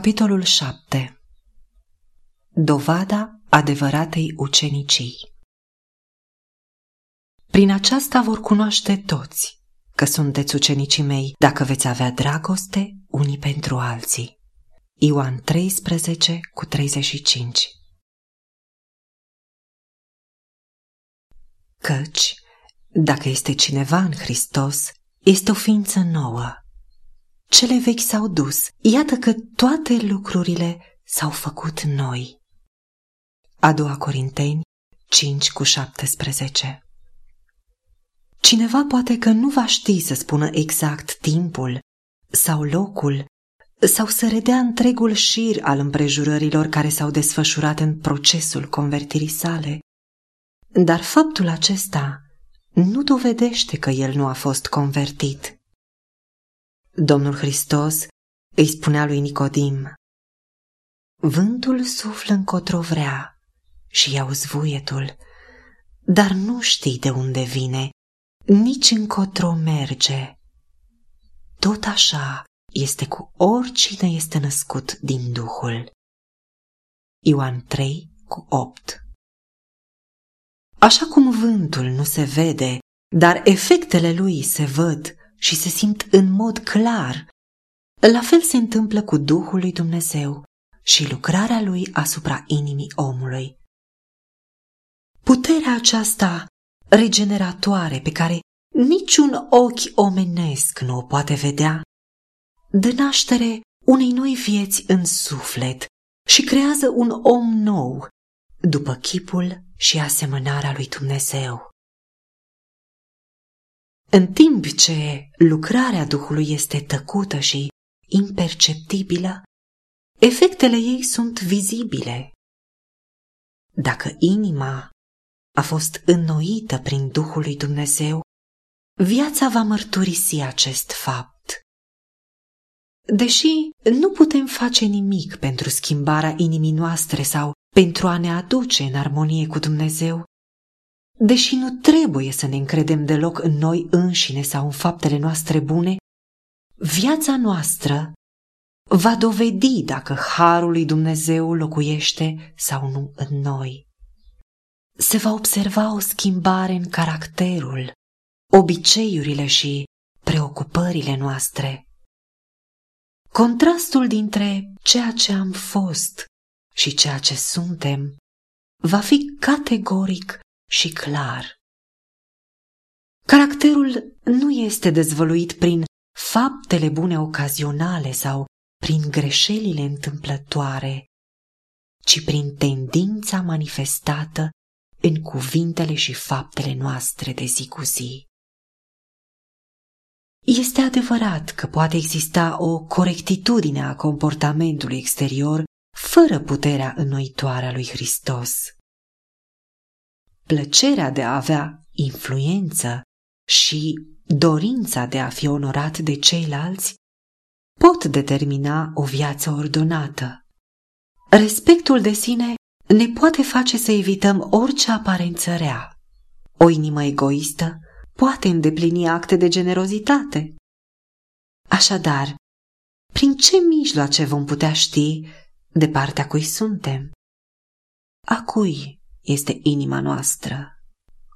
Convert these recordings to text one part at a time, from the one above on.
Capitolul 7 Dovada adevăratei ucenicii. Prin aceasta vor cunoaște toți că sunteți ucenicii mei dacă veți avea dragoste unii pentru alții. Ioan 13 cu 35 Căci, dacă este cineva în Hristos, este o ființă nouă cele vechi s-au dus, iată că toate lucrurile s-au făcut noi. A doua Corinteni 5 cu 17 Cineva poate că nu va ști să spună exact timpul sau locul sau să redea întregul șir al împrejurărilor care s-au desfășurat în procesul convertirii sale. Dar faptul acesta nu dovedește că el nu a fost convertit. Domnul Hristos îi spunea lui Nicodim, Vântul suflă încotro vrea și iau zvuietul, dar nu știi de unde vine, nici încotro merge. Tot așa este cu oricine este născut din Duhul. Ioan 3 cu 8 Așa cum vântul nu se vede, dar efectele lui se văd, și se simt în mod clar. La fel se întâmplă cu Duhul lui Dumnezeu și lucrarea lui asupra inimii omului. Puterea aceasta regeneratoare pe care niciun ochi omenesc nu o poate vedea, dă naștere unei noi vieți în suflet și creează un om nou, după chipul și asemănarea lui Dumnezeu. În timp ce lucrarea Duhului este tăcută și imperceptibilă, efectele ei sunt vizibile. Dacă inima a fost înnoită prin Duhul lui Dumnezeu, viața va mărturisi acest fapt. Deși nu putem face nimic pentru schimbarea inimii noastre sau pentru a ne aduce în armonie cu Dumnezeu, Deși nu trebuie să ne încredem deloc în noi înșine sau în faptele noastre bune, viața noastră va dovedi dacă harul lui Dumnezeu locuiește sau nu în noi. Se va observa o schimbare în caracterul, obiceiurile și preocupările noastre. Contrastul dintre ceea ce am fost și ceea ce suntem va fi categoric și clar. Caracterul nu este dezvăluit prin faptele bune ocazionale sau prin greșelile întâmplătoare, ci prin tendința manifestată în cuvintele și faptele noastre de zi cu zi. Este adevărat că poate exista o corectitudine a comportamentului exterior fără puterea înnoitoare a lui Hristos plăcerea de a avea influență și dorința de a fi onorat de ceilalți pot determina o viață ordonată. Respectul de sine ne poate face să evităm orice aparență rea. O inimă egoistă poate îndeplini acte de generozitate. Așadar, prin ce mijloace vom putea ști de partea cui suntem? A cui este inima noastră?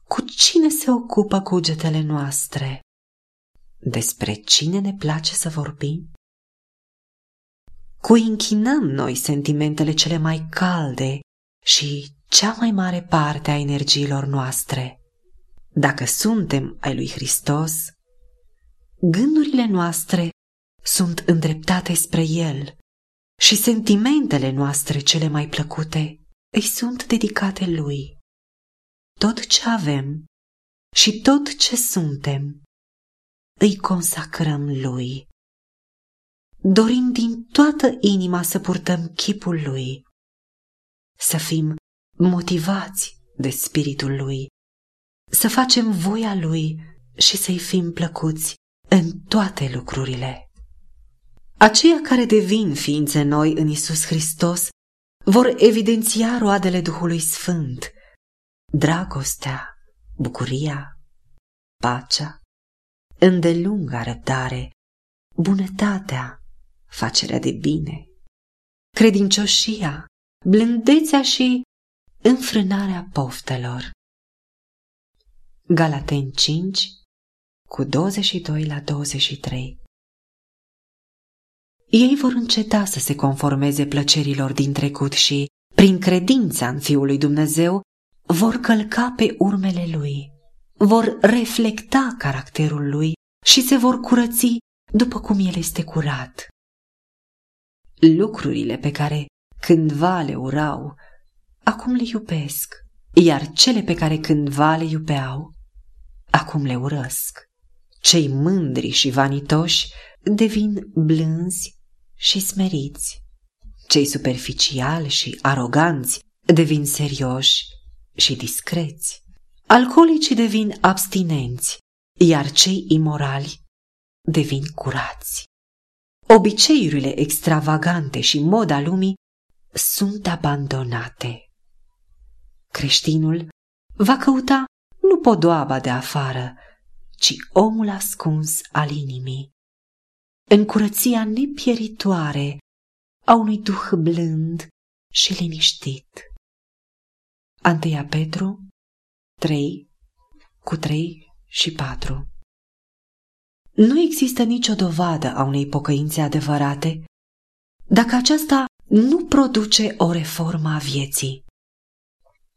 Cu cine se ocupă cugetele noastre? Despre cine ne place să vorbim? Cui închinăm noi sentimentele cele mai calde și cea mai mare parte a energiilor noastre? Dacă suntem ai lui Hristos, gândurile noastre sunt îndreptate spre El și sentimentele noastre cele mai plăcute îi sunt dedicate lui. Tot ce avem și tot ce suntem îi consacrăm lui. Dorim din toată inima să purtăm chipul lui, să fim motivați de spiritul lui, să facem voia lui și să-i fim plăcuți în toate lucrurile. Aceia care devin ființe noi în Isus Hristos vor evidenția roadele Duhului Sfânt, dragostea, bucuria, pacea, îndelunga răbdare, bunătatea, facerea de bine, credincioșia, blândețea și înfrânarea poftelor. Galaten 5 cu 22 la 23 Ei vor înceta să se conformeze plăcerilor din trecut și, prin credința în Fiul lui Dumnezeu, vor călca pe urmele Lui, vor reflecta caracterul Lui și se vor curăți după cum El este curat. Lucrurile pe care cândva le urau, acum le iubesc, iar cele pe care cândva le iubeau, acum le urăsc. Cei mândri și vanitoși devin blânzi și smeriți. Cei superficiali și aroganți devin serioși și discreți. Alcoolicii devin abstinenți, iar cei imorali devin curați. Obiceiurile extravagante și moda lumii sunt abandonate. Creștinul va căuta nu podoaba de afară, ci omul ascuns al inimii, în curăția nepieritoare a unui duh blând și liniștit. Anteia Petru 3 cu 3 și 4 Nu există nicio dovadă a unei pocăințe adevărate dacă aceasta nu produce o reformă a vieții.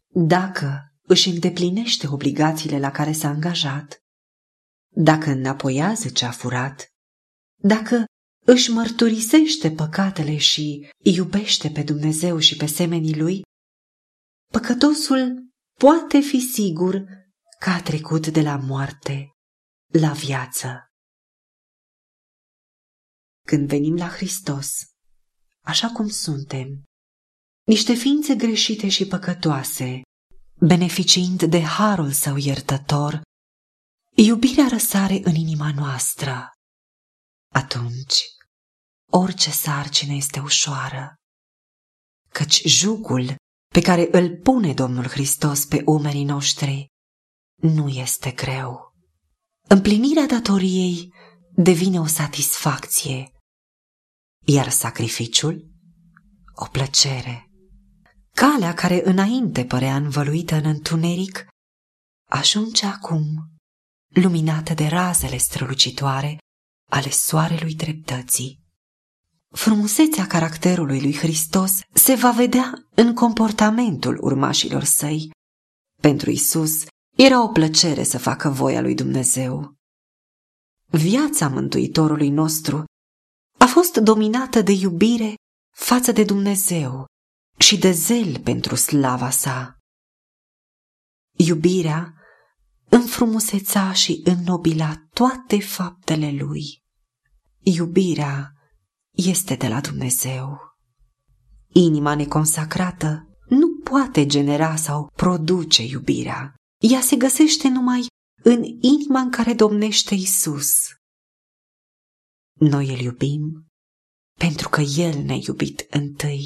Dacă își îndeplinește obligațiile la care s-a angajat, dacă înapoiază ce a furat, dacă își mărturisește păcatele și iubește pe Dumnezeu și pe semenii lui, păcătosul poate fi sigur că a trecut de la moarte la viață. Când venim la Hristos, așa cum suntem, niște ființe greșite și păcătoase, beneficiind de harul său iertător, iubirea răsare în inima noastră. Atunci, orice sarcină este ușoară, căci jugul pe care îl pune Domnul Hristos pe umerii noștri nu este greu. Împlinirea datoriei devine o satisfacție, iar sacrificiul o plăcere. Calea care înainte părea învăluită în întuneric, ajunge acum luminată de razele strălucitoare ale soarelui dreptății. Frumusețea caracterului lui Hristos se va vedea în comportamentul urmașilor săi. Pentru Isus era o plăcere să facă voia lui Dumnezeu. Viața Mântuitorului nostru a fost dominată de iubire față de Dumnezeu și de zel pentru slava sa. Iubirea înfrumuseța și înnobila toate faptele lui. Iubirea este de la Dumnezeu. Inima neconsacrată nu poate genera sau produce iubirea. Ea se găsește numai în inima în care domnește Isus. Noi îl iubim pentru că El ne-a iubit întâi.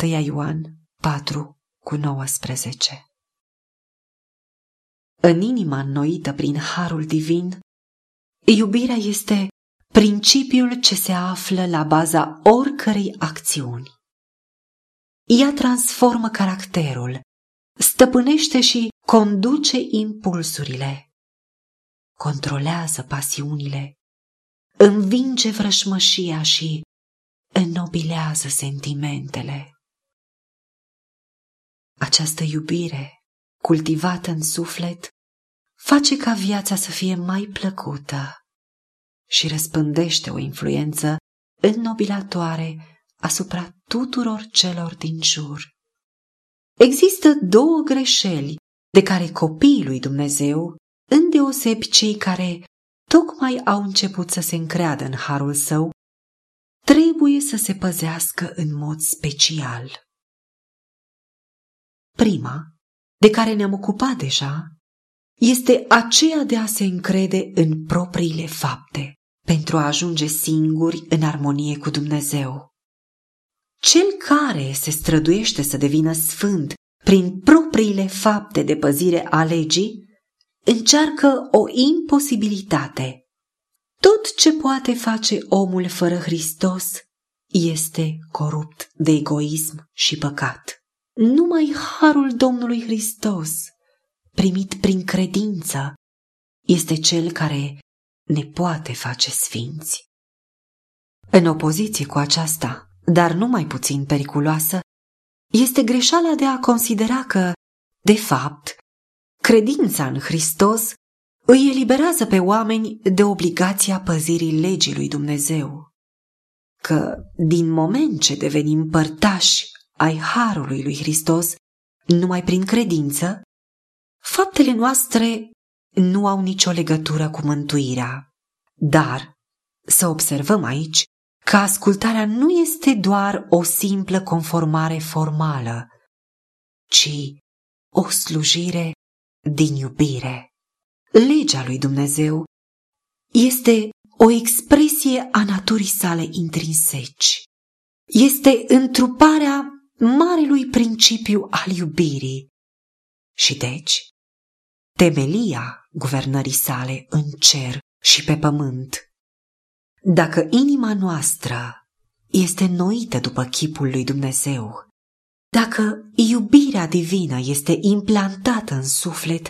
1 Ioan 4 cu 19 În inima înnoită prin harul divin, iubirea este principiul ce se află la baza oricărei acțiuni. Ea transformă caracterul, stăpânește și conduce impulsurile, controlează pasiunile, învinge vrășmășia și înnobilează sentimentele. Această iubire, cultivată în suflet, face ca viața să fie mai plăcută și răspândește o influență înnobilatoare asupra tuturor celor din jur. Există două greșeli de care copiii lui Dumnezeu, îndeosebi cei care tocmai au început să se încreadă în harul său, trebuie să se păzească în mod special. Prima, de care ne-am ocupat deja, este aceea de a se încrede în propriile fapte pentru a ajunge singuri în armonie cu Dumnezeu. Cel care se străduiește să devină sfânt prin propriile fapte de păzire a legii, încearcă o imposibilitate. Tot ce poate face omul fără Hristos este corupt de egoism și păcat. Numai harul Domnului Hristos, primit prin credință, este cel care ne poate face sfinți. În opoziție cu aceasta, dar nu mai puțin periculoasă, este greșeala de a considera că, de fapt, credința în Hristos îi eliberează pe oameni de obligația păzirii legii lui Dumnezeu. Că, din moment ce devenim părtași ai harului lui Hristos, numai prin credință, faptele noastre nu au nicio legătură cu mântuirea. Dar să observăm aici că ascultarea nu este doar o simplă conformare formală, ci o slujire din iubire. Legea lui Dumnezeu este o expresie a naturii sale intrinseci. Este întruparea marelui principiu al iubirii și deci temelia guvernării sale în cer și pe pământ. Dacă inima noastră este noită după chipul lui Dumnezeu, dacă iubirea divină este implantată în suflet,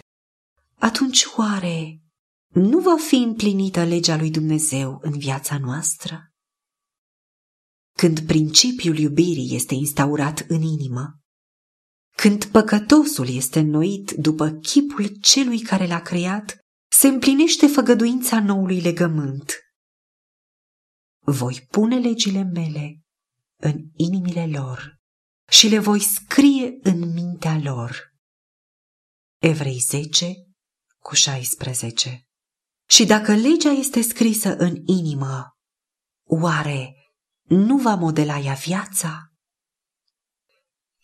atunci oare nu va fi împlinită legea lui Dumnezeu în viața noastră? Când principiul iubirii este instaurat în inimă, când păcătosul este înnoit după chipul celui care l-a creat, se împlinește făgăduința noului legământ. Voi pune legile mele în inimile lor și le voi scrie în mintea lor. Evrei 10 cu 16 Și dacă legea este scrisă în inimă, oare nu va modela ea viața?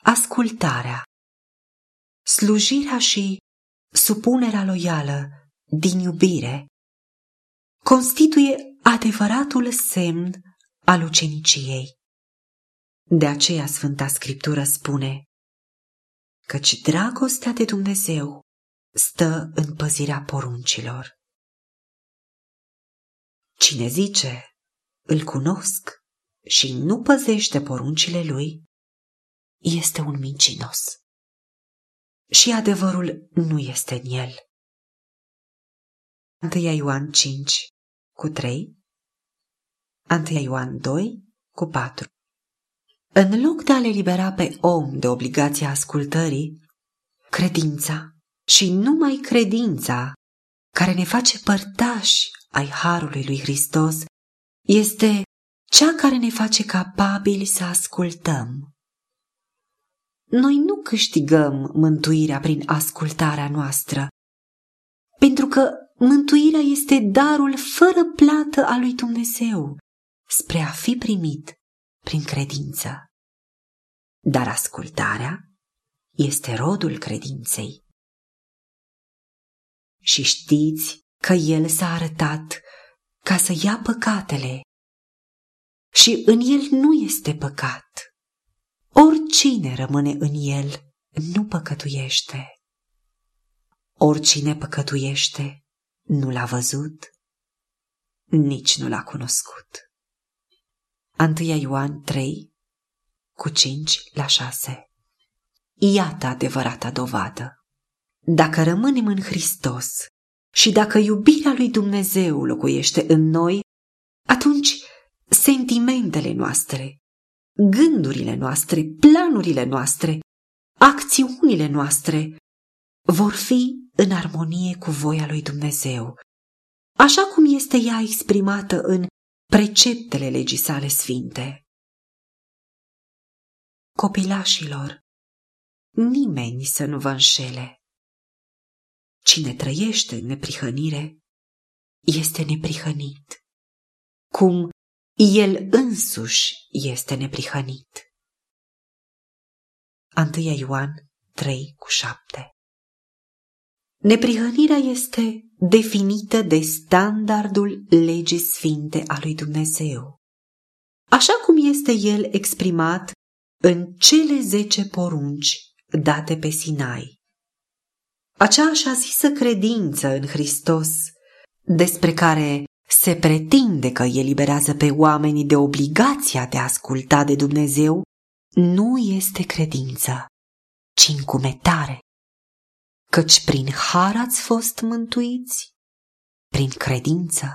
Ascultarea, slujirea și supunerea loială din iubire constituie adevăratul semn al uceniciei. De aceea Sfânta Scriptură spune căci dragostea de Dumnezeu stă în păzirea poruncilor. Cine zice, îl cunosc și nu păzește poruncile lui, este un mincinos. Și adevărul nu este în el. 1 Ioan 5 cu 3 1 Ioan 2 cu 4 În loc de a le libera pe om de obligația ascultării, credința și numai credința care ne face părtași ai Harului lui Hristos este cea care ne face capabili să ascultăm. Noi nu câștigăm mântuirea prin ascultarea noastră, pentru că mântuirea este darul fără plată al lui Dumnezeu spre a fi primit prin credință. Dar ascultarea este rodul credinței. Și știți că El s-a arătat ca să ia păcatele și în El nu este păcat. Oricine rămâne în El nu păcătuiește. Oricine păcătuiește nu l-a văzut, nici nu l-a cunoscut. 1 Ioan 3, cu 5 la 6 Iată adevărata dovadă. Dacă rămânem în Hristos și dacă iubirea lui Dumnezeu locuiește în noi, atunci sentimentele noastre, gândurile noastre, planurile noastre, acțiunile noastre vor fi în armonie cu voia lui Dumnezeu, așa cum este ea exprimată în preceptele legii sale sfinte. Copilașilor, nimeni să nu vă înșele. Cine trăiește în neprihănire este neprihănit, cum el însuși este neprihănit. 1 Ioan 3 cu 7 Neprihănirea este definită de standardul legii sfinte a lui Dumnezeu, așa cum este el exprimat în cele zece porunci date pe Sinai. Acea așa zisă credință în Hristos, despre care se pretinde că eliberează pe oamenii de obligația de a asculta de Dumnezeu, nu este credință, ci încumetare. Căci prin har ați fost mântuiți, prin credință.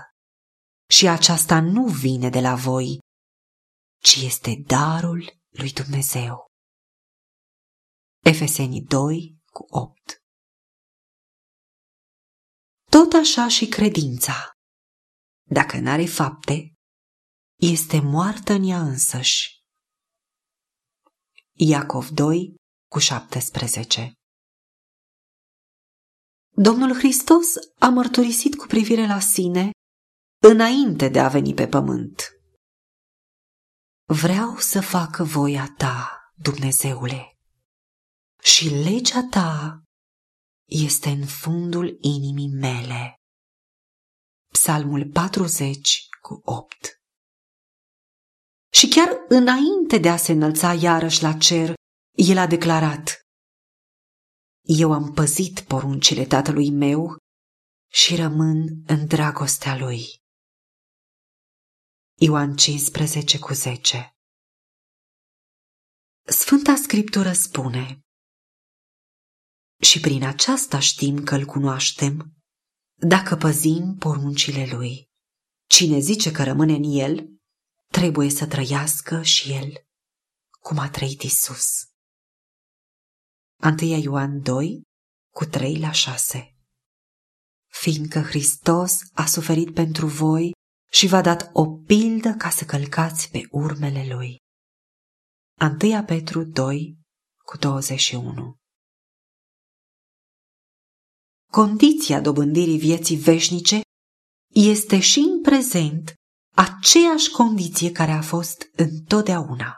Și aceasta nu vine de la voi, ci este darul lui Dumnezeu. Efesenii 2 cu 8 Tot așa și credința, dacă n-are fapte, este moartă în ea însăși. Iacov 2 cu 17 Domnul Hristos a mărturisit cu privire la sine înainte de a veni pe pământ. Vreau să facă voia ta, Dumnezeule, și legea ta este în fundul inimii mele. Psalmul 40 cu 8 Și chiar înainte de a se înălța iarăși la cer, el a declarat Eu am păzit poruncile tatălui meu și rămân în dragostea lui. Ioan 15 cu 10 Sfânta Scriptură spune Și prin aceasta știm că îl cunoaștem, dacă păzim poruncile lui. Cine zice că rămâne în el, trebuie să trăiască și el, cum a trăit Isus. 1 Ioan 2, cu 3 la 6 Fiindcă Hristos a suferit pentru voi și v-a dat o pildă ca să călcați pe urmele lui. 1 Petru 2 cu 21 Condiția dobândirii vieții veșnice este și în prezent aceeași condiție care a fost întotdeauna.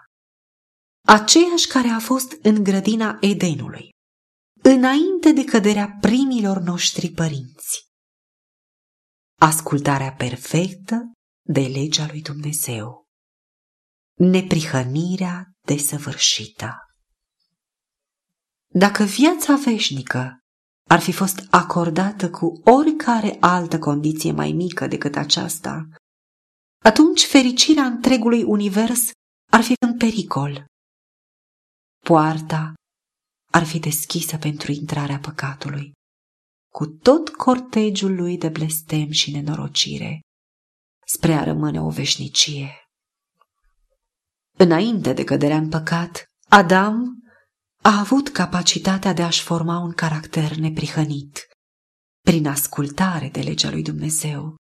Aceeași care a fost în grădina Edenului, înainte de căderea primilor noștri părinți ascultarea perfectă de legea lui Dumnezeu, neprihănirea desăvârșită. Dacă viața veșnică ar fi fost acordată cu oricare altă condiție mai mică decât aceasta, atunci fericirea întregului univers ar fi în pericol. Poarta ar fi deschisă pentru intrarea păcatului cu tot cortegiul lui de blestem și nenorocire, spre a rămâne o veșnicie. Înainte de căderea în păcat, Adam a avut capacitatea de a-și forma un caracter neprihănit, prin ascultare de legea lui Dumnezeu.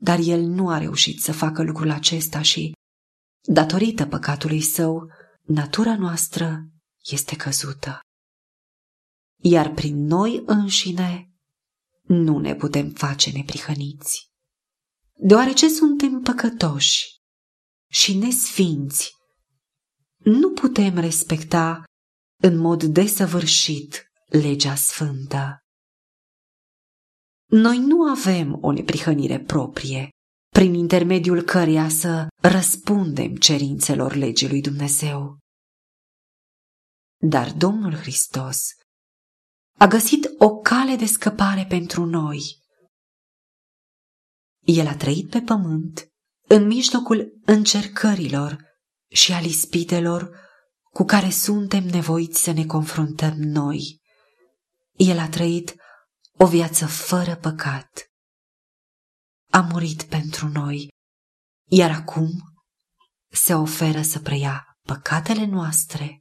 Dar el nu a reușit să facă lucrul acesta și, datorită păcatului său, natura noastră este căzută iar prin noi înșine nu ne putem face neprihăniți. Deoarece suntem păcătoși și nesfinți, nu putem respecta în mod desăvârșit legea sfântă. Noi nu avem o neprihănire proprie, prin intermediul căreia să răspundem cerințelor legii lui Dumnezeu. Dar Domnul Hristos a găsit o cale de scăpare pentru noi. El a trăit pe pământ, în mijlocul încercărilor și al ispitelor cu care suntem nevoiți să ne confruntăm noi. El a trăit o viață fără păcat. A murit pentru noi, iar acum se oferă să preia păcatele noastre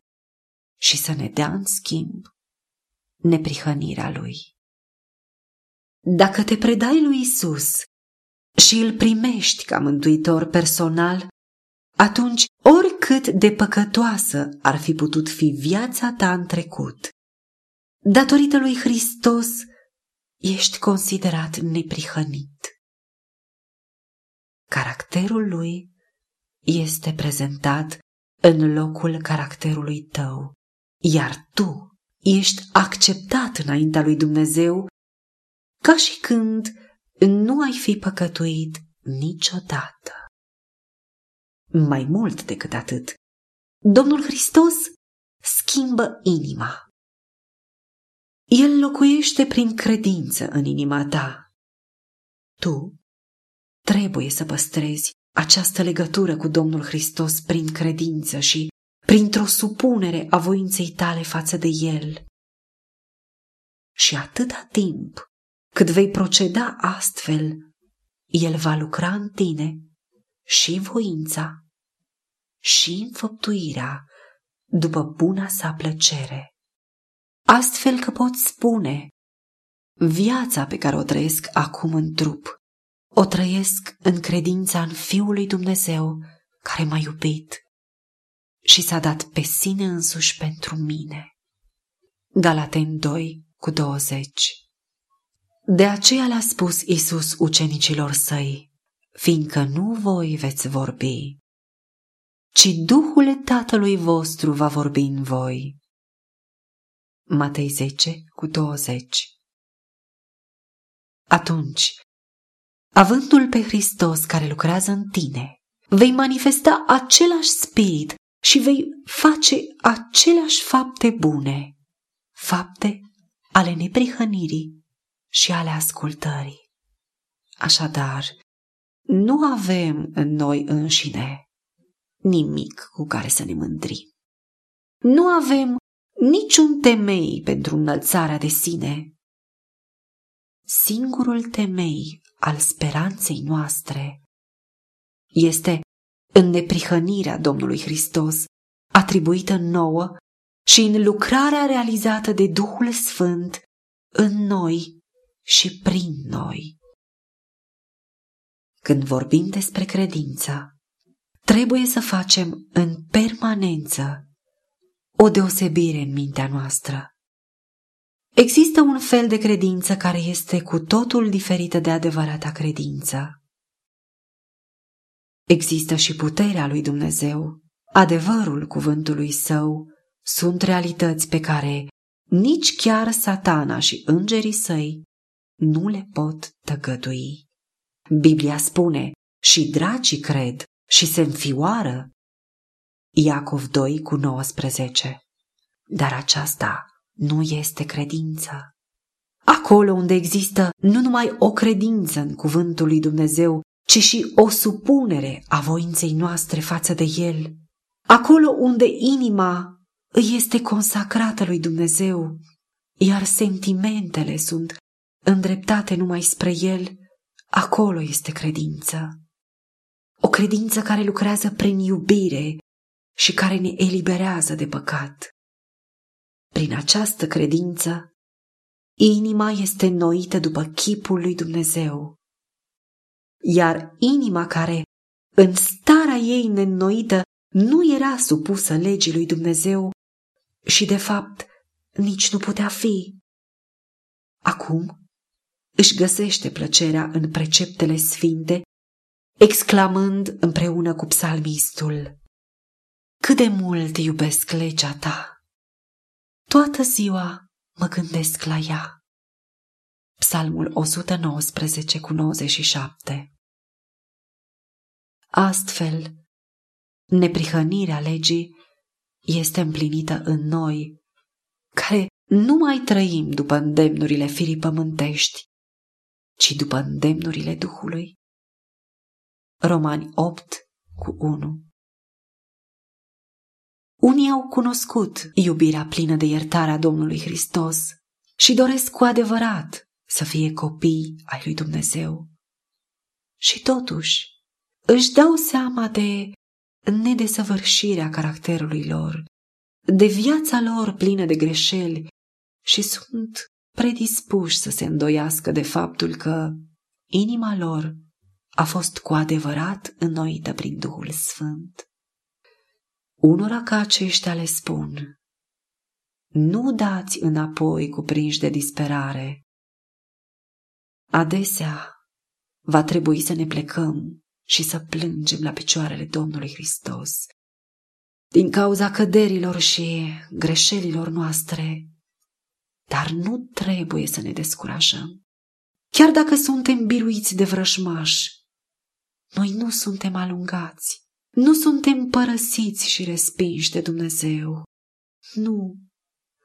și să ne dea în schimb neprihănirea lui. Dacă te predai lui Isus și îl primești ca mântuitor personal, atunci oricât de păcătoasă ar fi putut fi viața ta în trecut, datorită lui Hristos ești considerat neprihănit. Caracterul lui este prezentat în locul caracterului tău, iar tu ești acceptat înaintea lui Dumnezeu ca și când nu ai fi păcătuit niciodată. Mai mult decât atât, Domnul Hristos schimbă inima. El locuiește prin credință în inima ta. Tu trebuie să păstrezi această legătură cu Domnul Hristos prin credință și printr-o supunere a voinței tale față de El. Și atâta timp cât vei proceda astfel, El va lucra în tine și voința și înfăptuirea după buna sa plăcere. Astfel că pot spune, viața pe care o trăiesc acum în trup, o trăiesc în credința în Fiul lui Dumnezeu care m-a iubit și s-a dat pe sine însuși pentru mine. Galaten 2 cu 20 De aceea le-a spus Isus ucenicilor săi, fiindcă nu voi veți vorbi, ci Duhul Tatălui vostru va vorbi în voi. Matei 10 cu 20 Atunci, avându-L pe Hristos care lucrează în tine, vei manifesta același spirit și vei face aceleași fapte bune, fapte ale neprihănirii și ale ascultării. Așadar, nu avem în noi înșine nimic cu care să ne mândrim. Nu avem niciun temei pentru înălțarea de sine. Singurul temei al speranței noastre este în neprihănirea Domnului Hristos, atribuită nouă și în lucrarea realizată de Duhul Sfânt în noi și prin noi. Când vorbim despre credință, trebuie să facem în permanență o deosebire în mintea noastră. Există un fel de credință care este cu totul diferită de adevărata credință. Există și puterea lui Dumnezeu, adevărul cuvântului său, sunt realități pe care nici chiar satana și îngerii săi nu le pot tăgădui. Biblia spune, și dracii cred și se înfioară. Iacov 2 cu 19 Dar aceasta nu este credință. Acolo unde există nu numai o credință în cuvântul lui Dumnezeu, ci și o supunere a voinței noastre față de El. Acolo unde inima îi este consacrată lui Dumnezeu, iar sentimentele sunt îndreptate numai spre El, acolo este credință. O credință care lucrează prin iubire și care ne eliberează de păcat. Prin această credință, inima este noită după chipul lui Dumnezeu iar inima care, în starea ei neînnoită, nu era supusă legii lui Dumnezeu și, de fapt, nici nu putea fi. Acum își găsește plăcerea în preceptele sfinte, exclamând împreună cu psalmistul, Cât de mult iubesc legea ta! Toată ziua mă gândesc la ea. Psalmul 119 cu 97 Astfel, neprihănirea legii este împlinită în noi, care nu mai trăim după îndemnurile firii pământești, ci după îndemnurile Duhului. Romani 8 cu 1 Unii au cunoscut iubirea plină de iertare a Domnului Hristos și doresc cu adevărat să fie copii ai lui Dumnezeu. Și totuși își dau seama de nedesăvârșirea caracterului lor, de viața lor plină de greșeli și sunt predispuși să se îndoiască de faptul că inima lor a fost cu adevărat înnoită prin Duhul Sfânt. Unora ca aceștia le spun, nu dați înapoi cuprinși de disperare, Adesea va trebui să ne plecăm și să plângem la picioarele Domnului Hristos. Din cauza căderilor și greșelilor noastre, dar nu trebuie să ne descurajăm. Chiar dacă suntem biruiți de vrăjmași, noi nu suntem alungați, nu suntem părăsiți și respinși de Dumnezeu. Nu,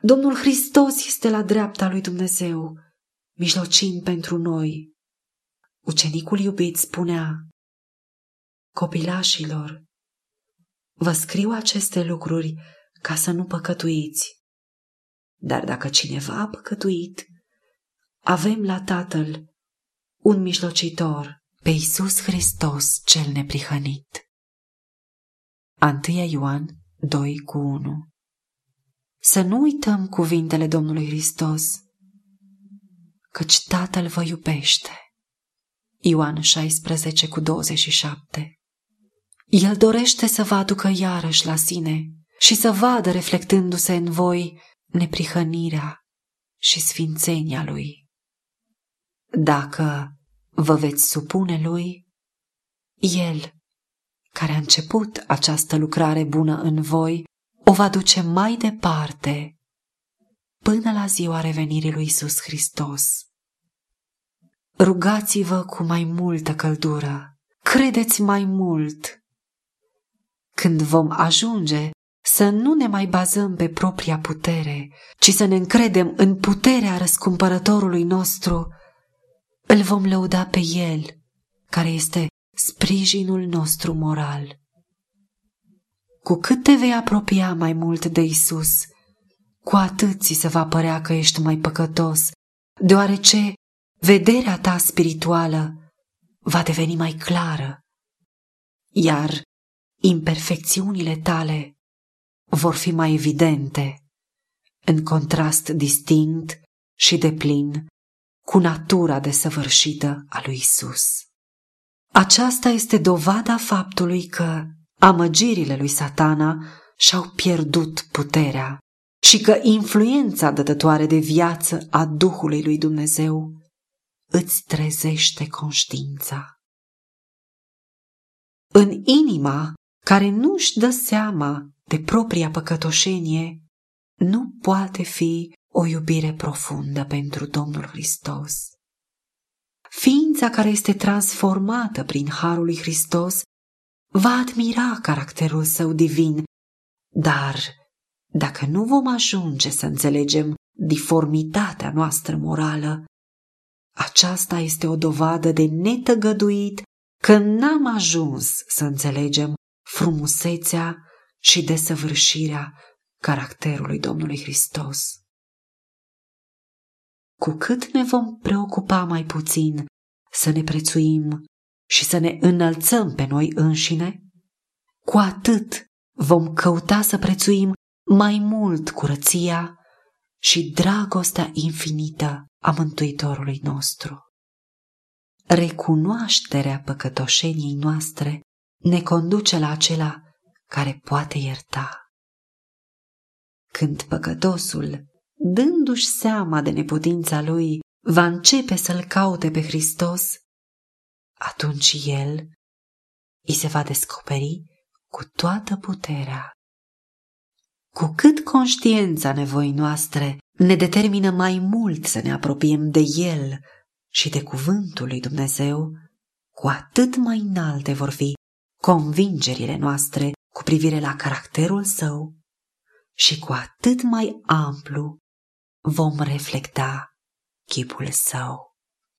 Domnul Hristos este la dreapta lui Dumnezeu mijlocind pentru noi. ucenicul iubit spunea, Copilașilor, vă scriu aceste lucruri ca să nu păcătuiți. Dar dacă cineva a păcătuit, avem la Tatăl un mijlocitor, pe Iisus Hristos cel neprihănit. 1 Ioan 2 cu 1 Să nu uităm cuvintele Domnului Hristos, căci Tatăl vă iubește. Ioan 16 cu 27 El dorește să vă aducă iarăși la sine și să vadă reflectându-se în voi neprihănirea și sfințenia Lui. Dacă vă veți supune Lui, El, care a început această lucrare bună în voi, o va duce mai departe până la ziua revenirii lui Isus Hristos. Rugați-vă cu mai multă căldură, credeți mai mult. Când vom ajunge să nu ne mai bazăm pe propria putere, ci să ne încredem în puterea răscumpărătorului nostru, îl vom lăuda pe El, care este sprijinul nostru moral. Cu cât te vei apropia mai mult de Isus, cu atât ți se va părea că ești mai păcătos, deoarece vederea ta spirituală va deveni mai clară, iar imperfecțiunile tale vor fi mai evidente, în contrast distinct și deplin cu natura desăvârșită a lui Isus. Aceasta este dovada faptului că amăgirile lui satana și-au pierdut puterea și că influența dătătoare de viață a Duhului lui Dumnezeu îți trezește conștiința. În inima care nu-și dă seama de propria păcătoșenie, nu poate fi o iubire profundă pentru Domnul Hristos. Ființa care este transformată prin Harul lui Hristos va admira caracterul său divin, dar dacă nu vom ajunge să înțelegem diformitatea noastră morală, aceasta este o dovadă de netăgăduit că n-am ajuns să înțelegem frumusețea și desăvârșirea caracterului Domnului Hristos. Cu cât ne vom preocupa mai puțin să ne prețuim și să ne înălțăm pe noi înșine, cu atât vom căuta să prețuim mai mult curăția și dragostea infinită a Mântuitorului nostru. Recunoașterea păcătoșeniei noastre ne conduce la acela care poate ierta. Când păcătosul, dându-și seama de neputința lui, va începe să-l caute pe Hristos, atunci el îi se va descoperi cu toată puterea. Cu cât conștiința nevoii noastre ne determină mai mult să ne apropiem de El și de cuvântul lui Dumnezeu, cu atât mai înalte vor fi convingerile noastre cu privire la caracterul său și cu atât mai amplu vom reflecta chipul său.